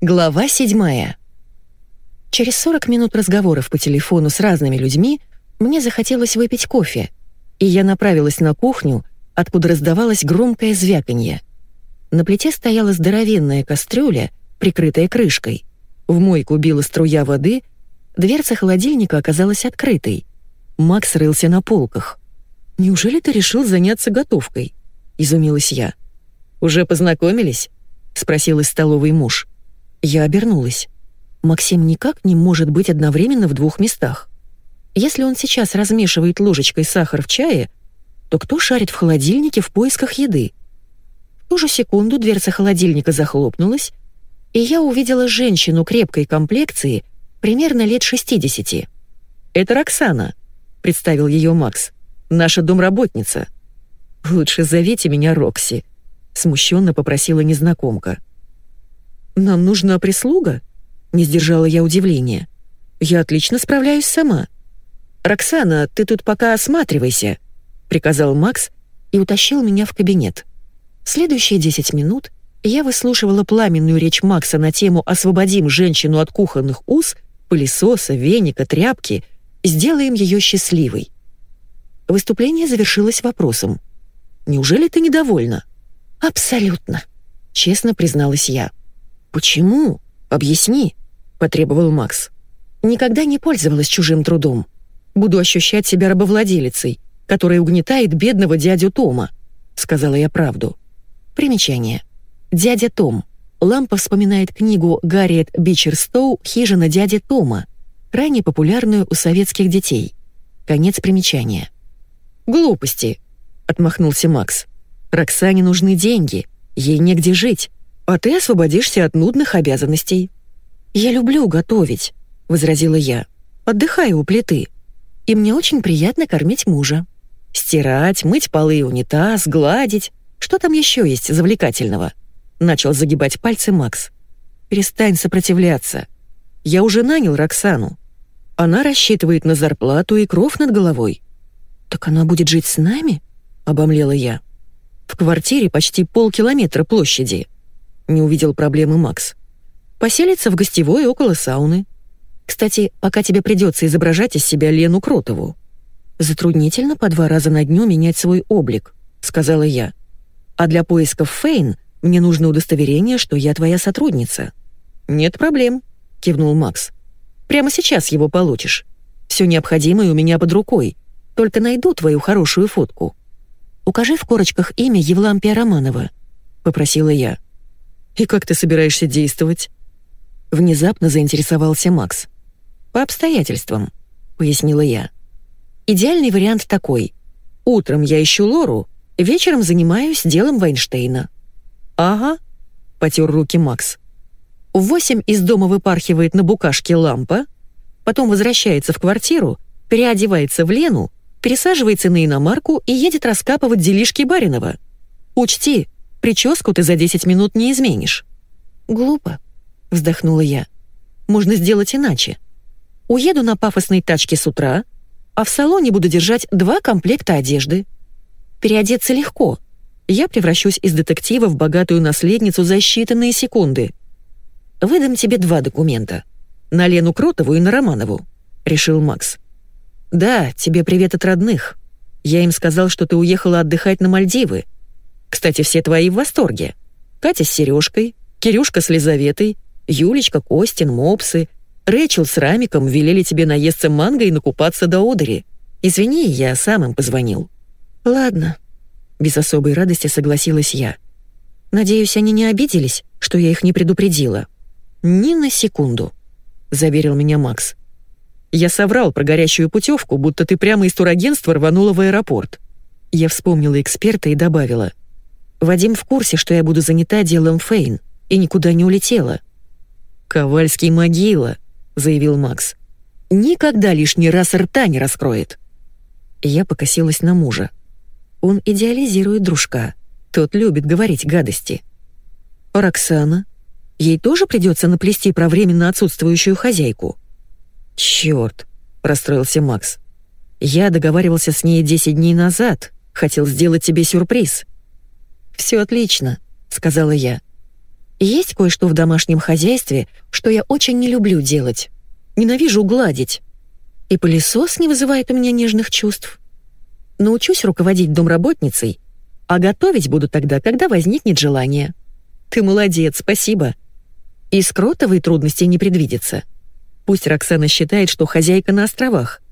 Глава седьмая. Через 40 минут разговоров по телефону с разными людьми мне захотелось выпить кофе, и я направилась на кухню, откуда раздавалось громкое звяканье. На плите стояла здоровенная кастрюля, прикрытая крышкой. В мойку била струя воды, дверца холодильника оказалась открытой. Макс рылся на полках. «Неужели ты решил заняться готовкой?» — изумилась я. «Уже познакомились?» — спросил из столовой муж. Я обернулась. Максим никак не может быть одновременно в двух местах. Если он сейчас размешивает ложечкой сахар в чае, то кто шарит в холодильнике в поисках еды? В ту же секунду дверца холодильника захлопнулась, и я увидела женщину крепкой комплекции, примерно лет 60. «Это Роксана», — представил ее Макс, — «наша домработница». «Лучше зовите меня Рокси», — смущенно попросила незнакомка. «Нам нужна прислуга?» — не сдержала я удивления. «Я отлично справляюсь сама». «Роксана, ты тут пока осматривайся», — приказал Макс и утащил меня в кабинет. Следующие десять минут я выслушивала пламенную речь Макса на тему «Освободим женщину от кухонных уз», пылесоса, веника, тряпки, сделаем ее счастливой. Выступление завершилось вопросом. «Неужели ты недовольна?» «Абсолютно», — честно призналась я. «Почему? Объясни», — потребовал Макс. «Никогда не пользовалась чужим трудом. Буду ощущать себя рабовладелицей, которая угнетает бедного дядю Тома», — сказала я правду. Примечание. «Дядя Том». Лампа вспоминает книгу Гарриет Бичерстоу «Хижина дяди Тома», ранее популярную у советских детей. Конец примечания. «Глупости», — отмахнулся Макс. «Роксане нужны деньги, ей негде жить, а ты освободишься от нудных обязанностей». «Я люблю готовить», — возразила я. «Отдыхаю у плиты. И мне очень приятно кормить мужа. Стирать, мыть полы и унитаз, гладить. Что там еще есть завлекательного?» Начал загибать пальцы Макс. «Перестань сопротивляться. Я уже нанял Роксану. Она рассчитывает на зарплату и кров над головой». «Так она будет жить с нами?» — обомлела я. «В квартире почти полкилометра площади», не увидел проблемы Макс. «Поселиться в гостевой около сауны. Кстати, пока тебе придется изображать из себя Лену Кротову». «Затруднительно по два раза на дню менять свой облик», — сказала я. «А для поисков Фейн мне нужно удостоверение, что я твоя сотрудница». «Нет проблем», — кивнул Макс. «Прямо сейчас его получишь. Все необходимое у меня под рукой. Только найду твою хорошую фотку». «Укажи в корочках имя Евлампия Романова», — попросила я. «И как ты собираешься действовать?» Внезапно заинтересовался Макс. «По обстоятельствам», — пояснила я. «Идеальный вариант такой. Утром я ищу Лору, вечером занимаюсь делом Вайнштейна». «Ага», — потер руки Макс. В восемь из дома выпархивает на букашке лампа, потом возвращается в квартиру, переодевается в Лену, пересаживается на иномарку и едет раскапывать делишки Баринова. Учти, Прическу ты за 10 минут не изменишь». «Глупо», — вздохнула я. «Можно сделать иначе. Уеду на пафосной тачке с утра, а в салоне буду держать два комплекта одежды. Переодеться легко. Я превращусь из детектива в богатую наследницу за считанные секунды. Выдам тебе два документа. На Лену Кротову и на Романову», — решил Макс. «Да, тебе привет от родных. Я им сказал, что ты уехала отдыхать на Мальдивы, кстати, все твои в восторге. Катя с Сережкой, Кирюшка с Лизаветой, Юлечка, Костин, Мопсы, Рэчел с Рамиком велели тебе наесться манго и накупаться до одери. Извини, я сам им позвонил». «Ладно», — без особой радости согласилась я. «Надеюсь, они не обиделись, что я их не предупредила». «Ни на секунду», — заверил меня Макс. «Я соврал про горящую путевку, будто ты прямо из турагентства рванула в аэропорт». Я вспомнила эксперта и добавила. Вадим в курсе, что я буду занята делом Фейн, и никуда не улетела. «Ковальский могила», — заявил Макс. «Никогда лишний раз рта не раскроет». Я покосилась на мужа. Он идеализирует дружка. Тот любит говорить гадости. «Роксана? Ей тоже придется наплести про временно отсутствующую хозяйку?» «Чёрт!» — расстроился Макс. «Я договаривался с ней десять дней назад, хотел сделать тебе сюрприз». «Все отлично», — сказала я. Есть кое-что в домашнем хозяйстве, что я очень не люблю делать. Ненавижу гладить. И пылесос не вызывает у меня нежных чувств. Научусь руководить домработницей, а готовить буду тогда, когда возникнет желание. Ты молодец, спасибо. И скротовой трудностей не предвидится. Пусть Роксана считает, что хозяйка на островах.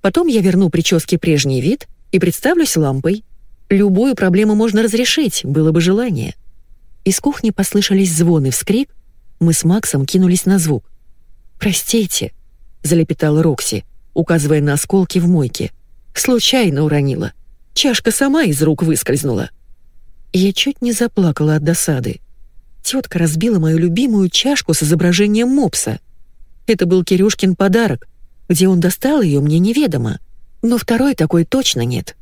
Потом я верну прическе прежний вид и представлюсь лампой. Любую проблему можно разрешить, было бы желание. Из кухни послышались звоны, вскрик. Мы с Максом кинулись на звук. «Простите», — залепетала Рокси, указывая на осколки в мойке. «Случайно уронила. Чашка сама из рук выскользнула». Я чуть не заплакала от досады. Тетка разбила мою любимую чашку с изображением мопса. Это был Кирюшкин подарок. Где он достал ее, мне неведомо. Но второй такой точно нет.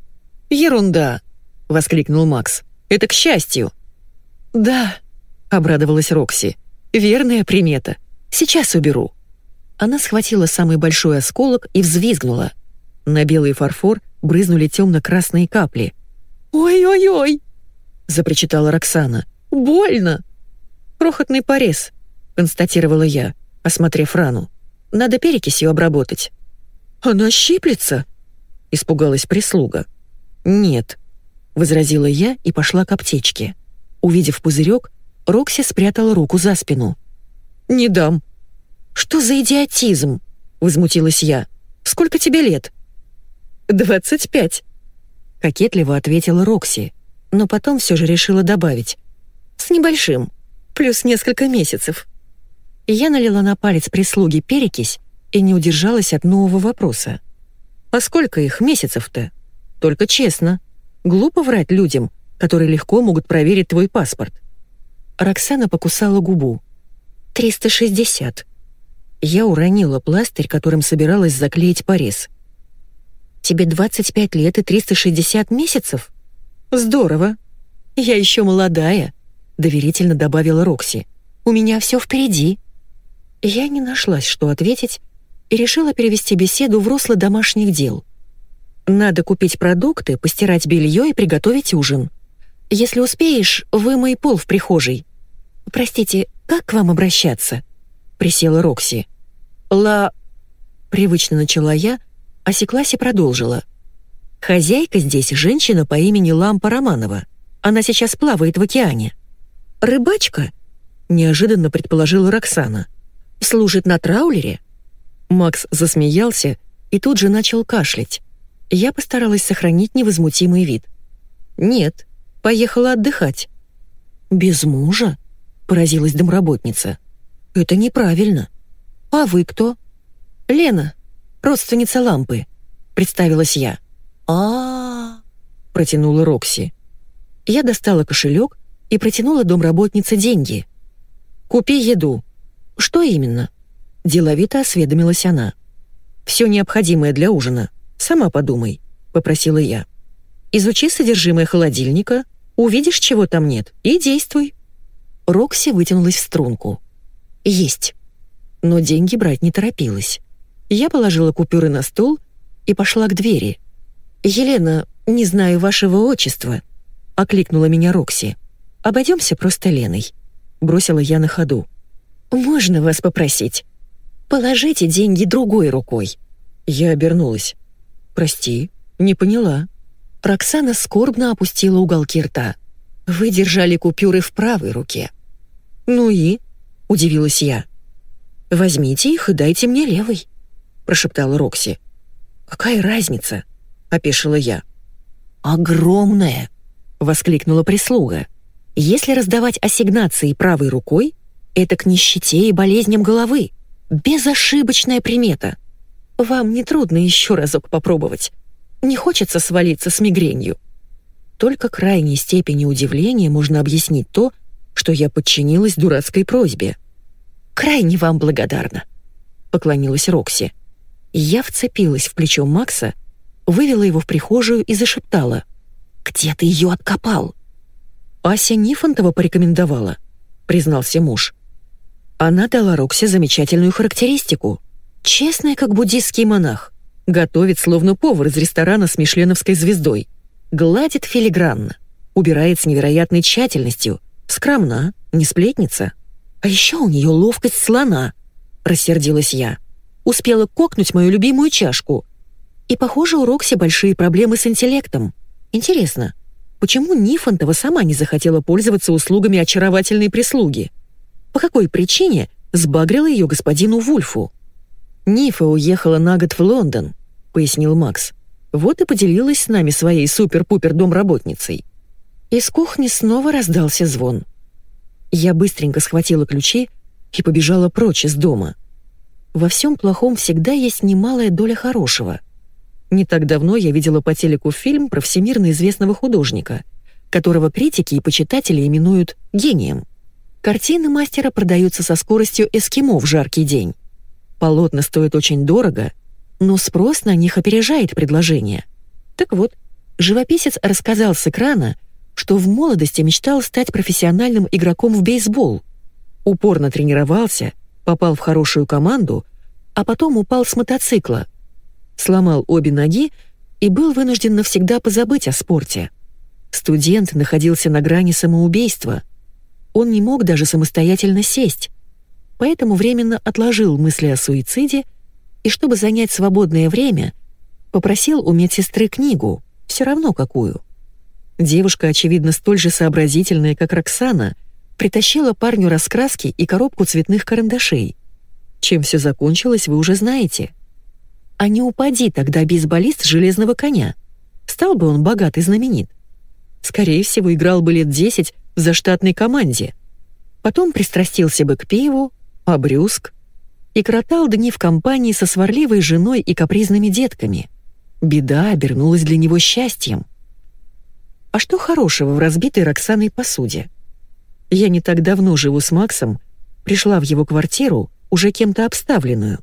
«Ерунда!» — воскликнул Макс. «Это к счастью!» «Да», — обрадовалась Рокси. «Верная примета. Сейчас уберу». Она схватила самый большой осколок и взвизгнула. На белый фарфор брызнули темно-красные капли. «Ой-ой-ой!» — запричитала Роксана. «Больно!» «Крохотный порез», — констатировала я, осмотрев рану. «Надо перекисью обработать». «Она щиплется?» — испугалась прислуга. «Нет», — возразила я и пошла к аптечке. Увидев пузырек, Рокси спрятала руку за спину. «Не дам». «Что за идиотизм?» — возмутилась я. «Сколько тебе лет?» «Двадцать пять», — кокетливо ответила Рокси, но потом все же решила добавить. «С небольшим, плюс несколько месяцев». Я налила на палец прислуги перекись и не удержалась от нового вопроса. «А сколько их месяцев-то? Только честно. Глупо врать людям, которые легко могут проверить твой паспорт. Роксана покусала губу. «Триста шестьдесят». Я уронила пластырь, которым собиралась заклеить порез. «Тебе 25 лет и 360 месяцев? Здорово. Я еще молодая», — доверительно добавила Рокси. «У меня все впереди». Я не нашлась, что ответить, и решила перевести беседу в русло домашних дел. «Надо купить продукты, постирать белье и приготовить ужин», если успеешь, вымой пол в прихожей. Простите, как к вам обращаться?» Присела Рокси. «Ла...» Привычно начала я, осеклась и продолжила. «Хозяйка здесь женщина по имени Лампа Романова. Она сейчас плавает в океане». «Рыбачка?» Неожиданно предположила Роксана. «Служит на траулере?» Макс засмеялся и тут же начал кашлять. Я постаралась сохранить невозмутимый вид. «Нет, Поехала отдыхать». «Без мужа?» — поразилась домработница. «Это неправильно. А вы кто?» «Лена, родственница лампы», — представилась я. а, -а, -а протянула Рокси. Я достала кошелек и протянула домработнице деньги. «Купи еду». «Что именно?» Деловито осведомилась она. «Все необходимое для ужина. Сама подумай», — попросила я. «Изучи содержимое холодильника, Увидишь, чего там нет, и действуй». Рокси вытянулась в струнку. «Есть». Но деньги брать не торопилась. Я положила купюры на стол и пошла к двери. «Елена, не знаю вашего отчества», — окликнула меня Рокси. «Обойдемся просто Леной», — бросила я на ходу. «Можно вас попросить? Положите деньги другой рукой». Я обернулась. «Прости, не поняла». Роксана скорбно опустила уголки рта. «Вы держали купюры в правой руке». «Ну и?» — удивилась я. «Возьмите их и дайте мне левой», — прошептала Рокси. «Какая разница?» — опешила я. «Огромная!» — воскликнула прислуга. «Если раздавать ассигнации правой рукой, это к нищете и болезням головы. Безошибочная примета. Вам не трудно еще разок попробовать. Не хочется свалиться с мигренью. Только крайней степени удивления можно объяснить то, что я подчинилась дурацкой просьбе. «Крайне вам благодарна», — поклонилась Рокси. Я вцепилась в плечо Макса, вывела его в прихожую и зашептала. «Где ты ее откопал?» «Ася Нифонтова порекомендовала», — признался муж. Она дала Рокси замечательную характеристику. Честная, как буддийский монах. Готовит словно повар из ресторана с мишленовской звездой. Гладит филигранно. Убирает с невероятной тщательностью. Скромна, не сплетница. А еще у нее ловкость слона, рассердилась я. Успела кокнуть мою любимую чашку. И, похоже, у Рокси большие проблемы с интеллектом. Интересно, почему Нифонтова сама не захотела пользоваться услугами очаровательной прислуги? По какой причине сбагрила ее господину Вульфу? «Нифа уехала на год в Лондон», — пояснил Макс. «Вот и поделилась с нами своей супер-пупер домработницей». Из кухни снова раздался звон. Я быстренько схватила ключи и побежала прочь из дома. Во всем плохом всегда есть немалая доля хорошего. Не так давно я видела по телеку фильм про всемирно известного художника, которого критики и почитатели именуют гением. Картины мастера продаются со скоростью эскимо в жаркий день. Полотна стоят очень дорого, но спрос на них опережает предложение. Так вот, живописец рассказал с экрана, что в молодости мечтал стать профессиональным игроком в бейсбол. Упорно тренировался, попал в хорошую команду, а потом упал с мотоцикла, сломал обе ноги и был вынужден навсегда позабыть о спорте. Студент находился на грани самоубийства. Он не мог даже самостоятельно сесть, поэтому временно отложил мысли о суициде и, чтобы занять свободное время, попросил у медсестры книгу, все равно какую. Девушка, очевидно, столь же сообразительная, как Роксана, притащила парню раскраски и коробку цветных карандашей. Чем все закончилось, вы уже знаете. А не упади тогда бейсболист железного коня. Стал бы он богат и знаменит. Скорее всего, играл бы лет десять в заштатной команде. Потом пристрастился бы к пиву, обрюзг и кротал дни в компании со сварливой женой и капризными детками. Беда обернулась для него счастьем. А что хорошего в разбитой Роксаной посуде? Я не так давно живу с Максом, пришла в его квартиру, уже кем-то обставленную,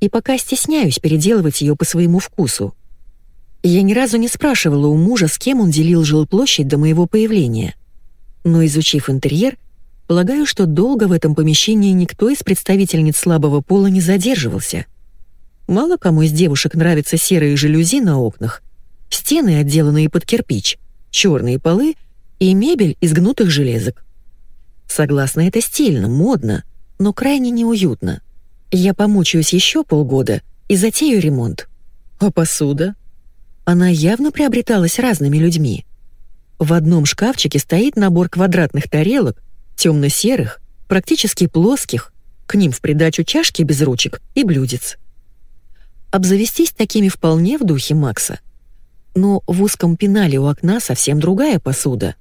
и пока стесняюсь переделывать ее по своему вкусу. Я ни разу не спрашивала у мужа, с кем он делил жилплощадь до моего появления. Но изучив интерьер, Полагаю, что долго в этом помещении никто из представительниц слабого пола не задерживался. Мало кому из девушек нравятся серые жалюзи на окнах, стены, отделанные под кирпич, черные полы и мебель из гнутых железок. Согласно, это стильно, модно, но крайне неуютно. Я помучаюсь еще полгода и затею ремонт. А посуда? Она явно приобреталась разными людьми. В одном шкафчике стоит набор квадратных тарелок, темно-серых, практически плоских, к ним в придачу чашки без ручек и блюдец. Обзавестись такими вполне в духе Макса. Но в узком пенале у окна совсем другая посуда.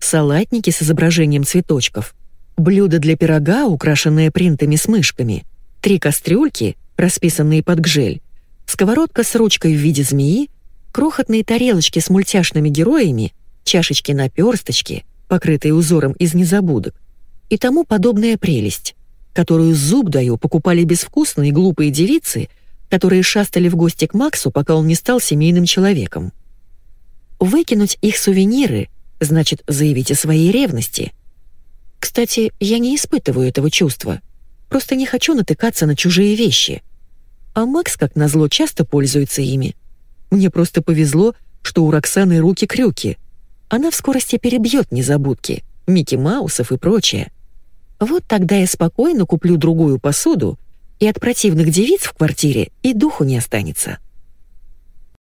Салатники с изображением цветочков, блюдо для пирога, украшенное принтами с мышками, три кастрюльки, расписанные под гжель, сковородка с ручкой в виде змеи, крохотные тарелочки с мультяшными героями, чашечки-наперсточки — покрытые узором из незабудок, и тому подобная прелесть, которую зуб даю покупали безвкусные глупые девицы, которые шастали в гости к Максу, пока он не стал семейным человеком. Выкинуть их сувениры значит заявить о своей ревности. Кстати, я не испытываю этого чувства, просто не хочу натыкаться на чужие вещи. А Макс, как назло, часто пользуется ими. Мне просто повезло, что у Роксаны руки-крюки — она в скорости перебьет незабудки, Микки Маусов и прочее. Вот тогда я спокойно куплю другую посуду, и от противных девиц в квартире и духу не останется.